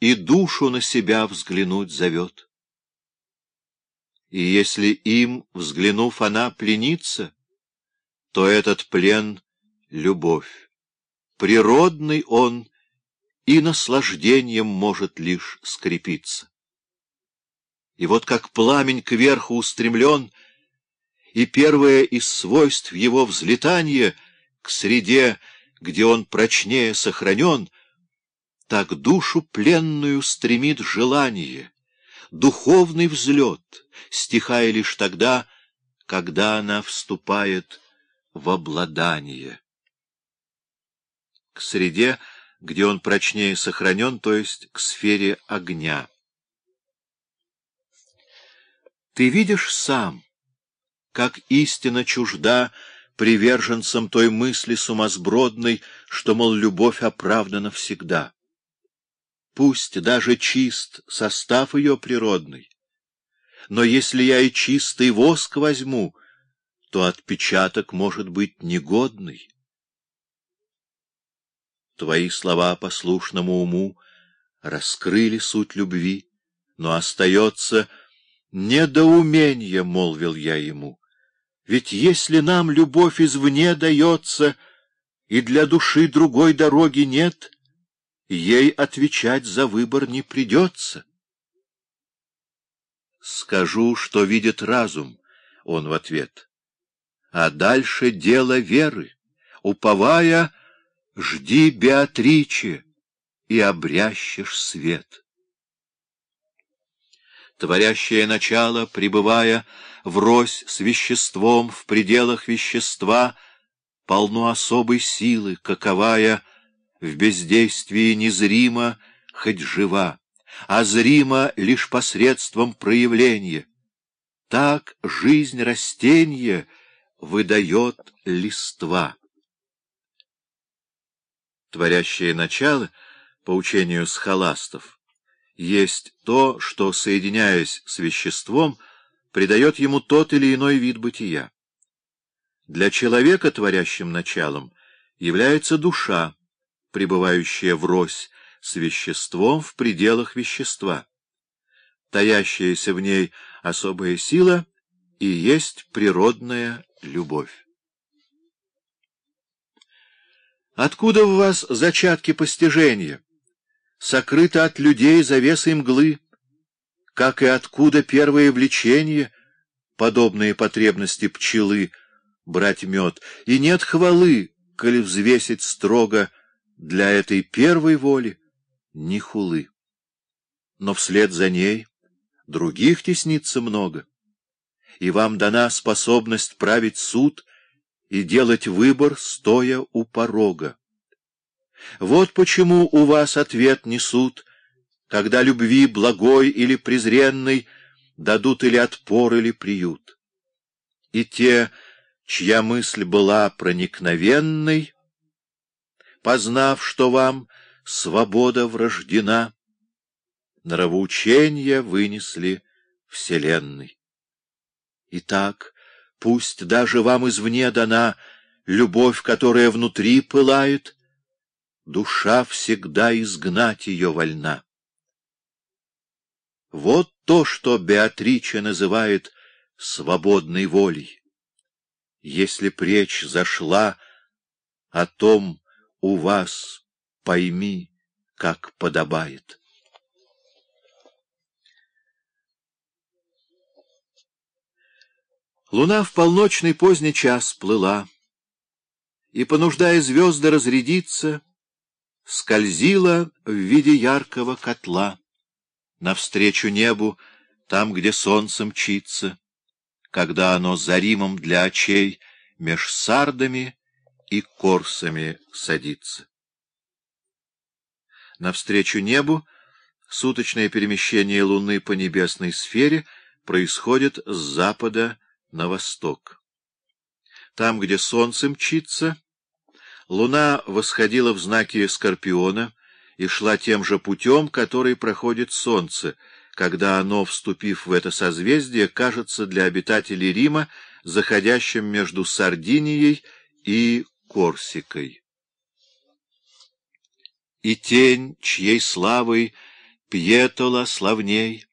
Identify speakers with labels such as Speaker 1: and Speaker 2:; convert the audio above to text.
Speaker 1: и душу на себя взглянуть зовет. И если им, взглянув, она пленится, то этот плен — любовь. Природный он и наслаждением может лишь скрепиться. И вот как пламень кверху устремлен, и первое из свойств его взлетания к среде, где он прочнее сохранен, так душу пленную стремит желание, духовный взлет, стихая лишь тогда, когда она вступает в обладание. К среде, где он прочнее сохранен, то есть к сфере огня. Ты видишь сам, как истина чужда приверженцам той мысли сумасбродной, что, мол, любовь оправдана всегда. Пусть даже чист состав ее природный, но если я и чистый воск возьму, то отпечаток может быть негодный. Твои слова послушному уму раскрыли суть любви, но остается недоумение, — молвил я ему. Ведь если нам любовь извне дается, и для души другой дороги нет, ей отвечать за выбор не придется. Скажу, что видит разум, — он в ответ. А дальше дело веры. Уповая, жди Беатриче и обрящешь свет. Творящее начало, пребывая врозь с веществом в пределах вещества, полно особой силы, каковая в бездействии незримо, хоть жива, а зримо лишь посредством проявления. Так жизнь растения выдает листва. Творящее начало, по учению схоластов, есть то, что, соединяясь с веществом, придает ему тот или иной вид бытия. Для человека творящим началом является душа, пребывающая врозь с веществом в пределах вещества. Таящаяся в ней особая сила и есть природная любовь. Откуда в вас зачатки постижения? Сокрыто от людей завесой мглы, как и откуда первое влечение, подобные потребности пчелы, брать мед, и нет хвалы, коли взвесить строго для этой первой воли, ни хулы. Но вслед за ней других теснится много, и вам дана способность править суд и делать выбор, стоя у порога. Вот почему у вас ответ несут — когда любви благой или презренной дадут или отпор, или приют. И те, чья мысль была проникновенной, познав, что вам свобода врождена, нравоучения вынесли вселенной. Итак, пусть даже вам извне дана любовь, которая внутри пылает, душа всегда изгнать ее вольна. Вот то, что Беатрича называет свободной волей. Если пречь зашла о том у вас, пойми, как подобает. Луна в полночный поздний час плыла, и, понуждая звезды разрядиться, скользила в виде яркого котла навстречу небу, там, где солнце мчится, когда оно заримом для очей меж сардами и корсами садится. Навстречу небу суточное перемещение Луны по небесной сфере происходит с запада на восток. Там, где солнце мчится, Луна восходила в знаке Скорпиона, и шла тем же путем, который проходит Солнце, когда оно, вступив в это созвездие, кажется для обитателей Рима заходящим между Сардинией и Корсикой. И тень, чьей славой Пьетола славней,